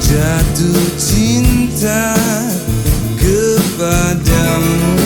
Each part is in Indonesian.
jatuh cinta kepadamu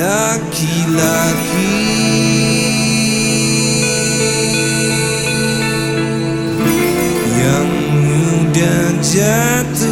laki-laki. Yang mudah jatuh